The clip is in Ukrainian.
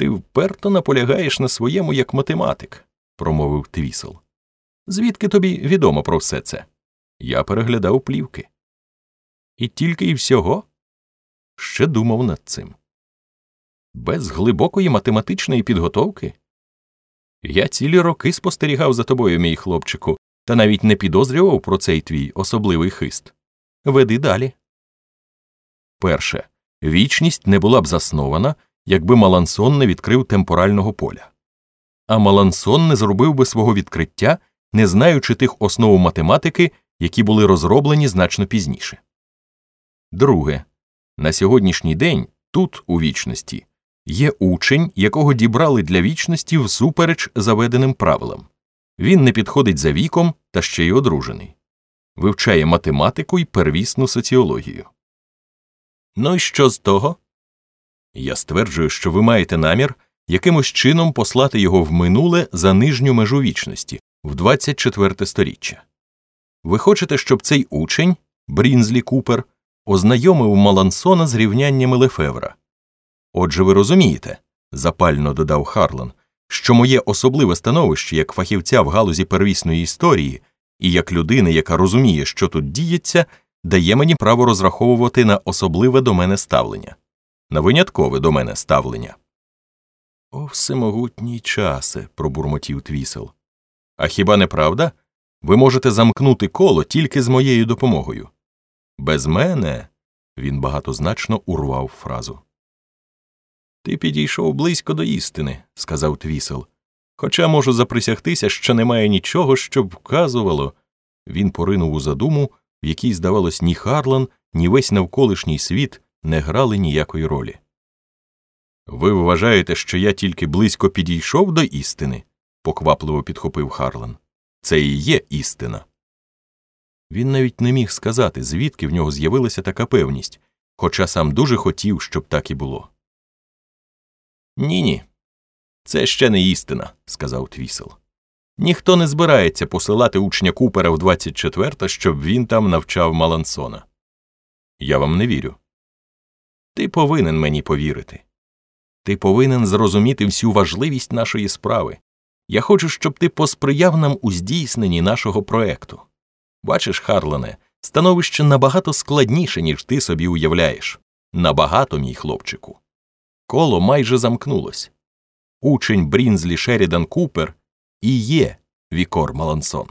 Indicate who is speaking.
Speaker 1: Ти вперто наполягаєш на своєму як математик, промовив Твісел. Звідки тобі відомо про все це? Я переглядав плівки. І тільки і всього ще думав над цим. Без глибокої математичної підготовки. Я цілі роки спостерігав за тобою, мій хлопчику, та навіть не підозрював про цей твій особливий хист. Веди далі. Перше. Вічність не була б заснована, якби Малансон не відкрив темпорального поля. А Малансон не зробив би свого відкриття, не знаючи тих основ математики, які були розроблені значно пізніше. Друге. На сьогоднішній день, тут, у вічності, є учень, якого дібрали для вічності всупереч заведеним правилам. Він не підходить за віком та ще й одружений, вивчає математику й первісну соціологію. Ну і що з того? Я стверджую, що ви маєте намір якимось чином послати його в минуле за нижню межу вічності в 24 сторіччя. Ви хочете, щоб цей учень, Брінзлі Купер, ознайомив Малансона з рівняннями Лефевра. Отже, ви розумієте, запально додав Харлан, що моє особливе становище як фахівця в галузі первісної історії і як людини, яка розуміє, що тут діється, дає мені право розраховувати на особливе до мене ставлення, на виняткове до мене ставлення. О, всемогутній часе, пробурмотів твісел. А хіба не правда? Ви можете замкнути коло тільки з моєю допомогою. Без мене. Він багатозначно урвав фразу. Ти підійшов близько до істини, сказав твісел. Хоча можу заприсягтися, що немає нічого, що б вказувало. Він поринув у задуму, в якій, здавалось, ні Харлан, ні весь навколишній світ не грали ніякої ролі. Ви вважаєте, що я тільки близько підійшов до істини? поквапливо підхопив Харлан. Це і є істина. Він навіть не міг сказати, звідки в нього з'явилася така певність, хоча сам дуже хотів, щоб так і було. Ні, ні. Це ще не істина, сказав Твісел. Ніхто не збирається посилати учня Купера в 24 щоб він там навчав Малансона. Я вам не вірю. Ти повинен мені повірити. Ти повинен зрозуміти всю важливість нашої справи. Я хочу, щоб ти посприяв нам у здійсненні нашого проекту. Бачиш, Харлене, становище набагато складніше, ніж ти собі уявляєш. Набагато, мій хлопчику. Коло майже замкнулось. Учень Брінзлі Шерідан Купер і є Вікор Малансон.